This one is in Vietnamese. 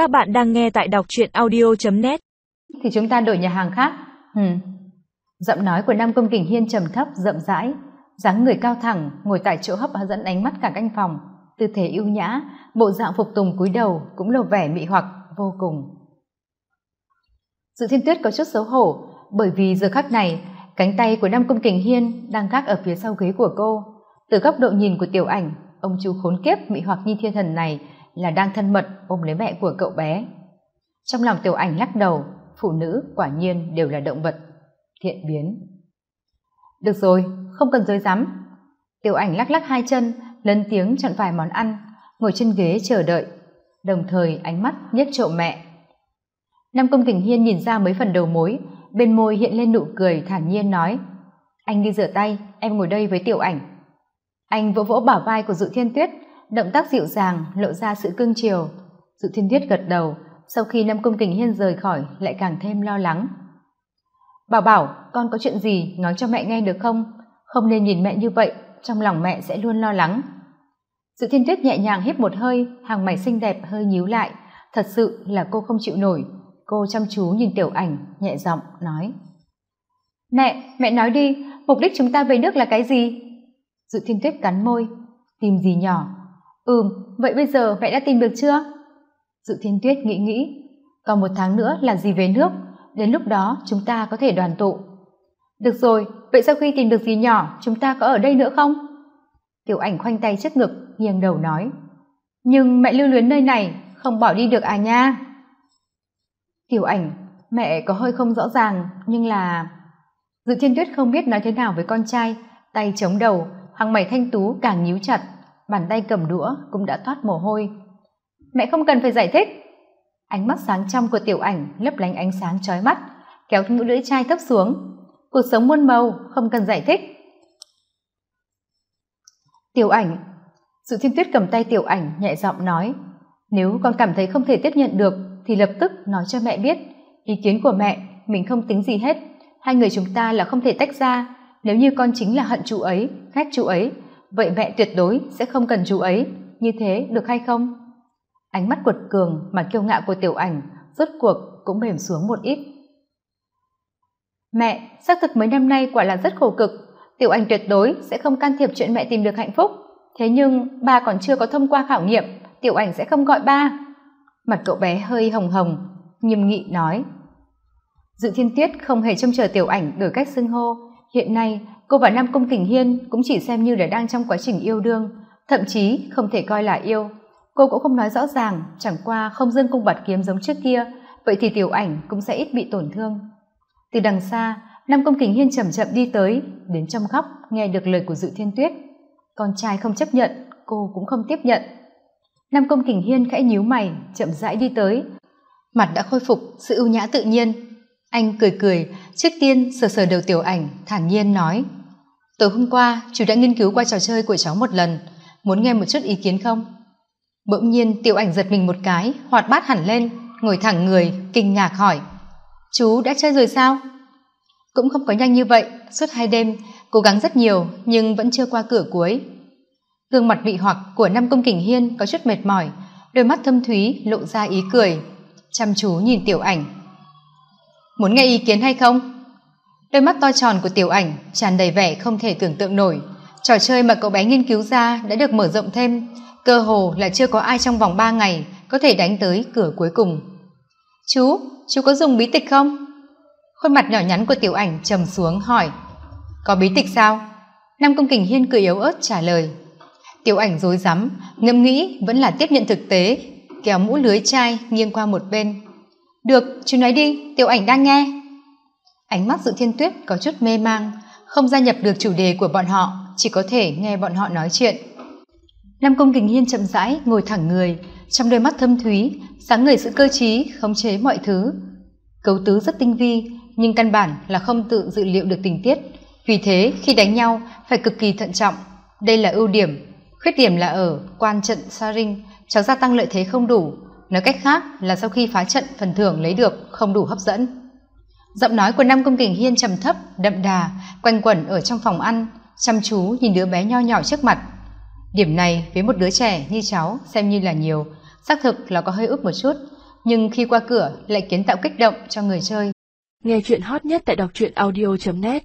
Các bạn đang nghe tại đọc truyện audio.net Thì chúng ta đổi nhà hàng khác. Ừ. Giọng nói của Nam Công Kình Hiên trầm thấp, rậm rãi, dáng người cao thẳng, ngồi tại chỗ hấp dẫn ánh mắt cả canh phòng, tư thế ưu nhã, bộ dạng phục tùng cúi đầu cũng lộ vẻ mị hoặc vô cùng. Dự Thiên Tuyết có chút xấu hổ, bởi vì giờ khắc này, cánh tay của Nam Công Kình Hiên đang gác ở phía sau ghế của cô. Từ góc độ nhìn của tiểu ảnh, ông chú khốn kiếp mị hoặc nhi thiên thần này là đang thân mật ôm lấy mẹ của cậu bé. Trong lòng tiểu ảnh lắc đầu, phụ nữ quả nhiên đều là động vật. Thiện biến. Được rồi, không cần dối rắm. Tiểu ảnh lắc lắc hai chân lấn tiếng chọn vài món ăn, ngồi trên ghế chờ đợi. Đồng thời ánh mắt nhếch trộm mẹ. Nam công kình hiên nhìn ra mấy phần đầu mối, bên môi hiện lên nụ cười thản nhiên nói, anh đi rửa tay, em ngồi đây với tiểu ảnh. Anh vỗ vỗ bả vai của dự thiên tuyết động tác dịu dàng, lộ ra sự cưng chiều. Dự thiên tuyết gật đầu, sau khi năm công kình hiên rời khỏi, lại càng thêm lo lắng. Bảo bảo, con có chuyện gì, nói cho mẹ nghe được không? Không nên nhìn mẹ như vậy, trong lòng mẹ sẽ luôn lo lắng. Dự thiên tuyết nhẹ nhàng hít một hơi, hàng mày xinh đẹp hơi nhíu lại. Thật sự là cô không chịu nổi. Cô chăm chú nhìn tiểu ảnh, nhẹ giọng nói. Mẹ mẹ nói đi, mục đích chúng ta về nước là cái gì? Dự thiên tuyết cắn môi. Tìm gì nhỏ? Ừm, vậy bây giờ mẹ đã tìm được chưa? Dự thiên tuyết nghĩ nghĩ, còn một tháng nữa là gì về nước, đến lúc đó chúng ta có thể đoàn tụ. Được rồi, vậy sau khi tìm được gì nhỏ, chúng ta có ở đây nữa không? Tiểu ảnh khoanh tay trước ngực, nghiêng đầu nói. Nhưng mẹ lưu luyến nơi này, không bỏ đi được à nha? Tiểu ảnh, mẹ có hơi không rõ ràng, nhưng là dự thiên tuyết không biết nói thế nào với con trai, tay chống đầu, hàng mày thanh tú càng nhíu chặt bàn tay cầm đũa cũng đã toát mồ hôi. Mẹ không cần phải giải thích. Ánh mắt sáng trong của tiểu ảnh lấp lánh ánh sáng chói mắt, kéo mũi lưỡi chai thấp xuống. Cuộc sống muôn màu, không cần giải thích. Tiểu ảnh, sự thiên tuyết cầm tay tiểu ảnh nhẹ giọng nói, nếu con cảm thấy không thể tiếp nhận được thì lập tức nói cho mẹ biết. Ý kiến của mẹ, mình không tính gì hết. Hai người chúng ta là không thể tách ra. Nếu như con chính là hận chú ấy, ghét chú ấy vậy mẹ tuyệt đối sẽ không cần chú ấy. Như thế được hay không? Ánh mắt quật cường mà kiêu ngạo của tiểu ảnh rốt cuộc cũng mềm xuống một ít. Mẹ, xác thực mấy năm nay quả là rất khổ cực. Tiểu ảnh tuyệt đối sẽ không can thiệp chuyện mẹ tìm được hạnh phúc. Thế nhưng ba còn chưa có thông qua khảo nghiệm, tiểu ảnh sẽ không gọi ba. Mặt cậu bé hơi hồng hồng, nghiêm nghị nói. Dự thiên tiết không hề trông chờ tiểu ảnh đổi cách xưng hô hiện nay, cô và nam công kình hiên cũng chỉ xem như là đang trong quá trình yêu đương, thậm chí không thể coi là yêu. Cô cũng không nói rõ ràng, chẳng qua không dương cung bạt kiếm giống trước kia, vậy thì tiểu ảnh cũng sẽ ít bị tổn thương. Từ đằng xa, nam công kình hiên chậm chậm đi tới, đến trong góc nghe được lời của dự thiên tuyết. Con trai không chấp nhận, cô cũng không tiếp nhận. Nam công kình hiên khẽ nhíu mày, chậm rãi đi tới. Mặt đã khôi phục, sự ưu nhã tự nhiên anh cười cười, trước tiên sờ sờ đầu tiểu ảnh, thản nhiên nói, tối hôm qua, chú đã nghiên cứu qua trò chơi của cháu một lần, muốn nghe một chút ý kiến không? Bỗng nhiên tiểu ảnh giật mình một cái, hoạt bát hẳn lên, ngồi thẳng người, kinh ngạc hỏi, chú đã chơi rồi sao? Cũng không có nhanh như vậy, suốt hai đêm, cố gắng rất nhiều, nhưng vẫn chưa qua cửa cuối. Gương mặt vị hoặc của năm công kình hiên có chút mệt mỏi, đôi mắt thâm thúy, lộ ra ý cười. Chăm chú nhìn tiểu ảnh muốn nghe ý kiến hay không? Đôi mắt to tròn của tiểu ảnh tràn đầy vẻ không thể tưởng tượng nổi. Trò chơi mà cậu bé nghiên cứu ra đã được mở rộng thêm, cơ hồ là chưa có ai trong vòng ba ngày có thể đánh tới cửa cuối cùng. Chú chú có dùng bí tịch không? Khuôn mặt nhỏ nhắn của tiểu ảnh trầm xuống hỏi. Có bí tịch sao? Nam công kình hiên cười yếu ớt trả lời. Tiểu ảnh rối rắm, ngẫm nghĩ vẫn là tiếp nhận thực tế, kéo mũ lưới chai nghiêng qua một bên được chú nói đi, tiểu ảnh đang nghe. Ánh mắt dự thiên tuyết có chút mê mang, không gia nhập được chủ đề của bọn họ, chỉ có thể nghe bọn họ nói chuyện. Nam công kình hiên chậm rãi ngồi thẳng người, trong đôi mắt thâm thúy, sáng ngời sự cơ t khống chế mọi thứ. Cấu tứ rất tinh vi, nhưng căn bản là không tự dự liệu được tình tiết. Vì thế, khi đánh nhau, phải cực kỳ thận trọng. Đây là ưu điểm. Khuyết điểm là ở quan trận sa rinh, cháu gia tăng lợi thế không đủ nói cách khác là sau khi phá trận, phần thưởng lấy được không đủ hấp dẫn. Giọng nói của năm công kình hiên trầm thấp, đậm đà, quanh quẩn ở trong phòng ăn, chăm chú nhìn đứa bé nho nhỏ trước mặt. Điểm này với một đứa trẻ như cháu xem như là nhiều, xác thực là có hơi ức một chút, nhưng khi qua cửa lại kiến tạo kích động cho người chơi. Nghe chuyện hot nhất tại đọc truyện audio net.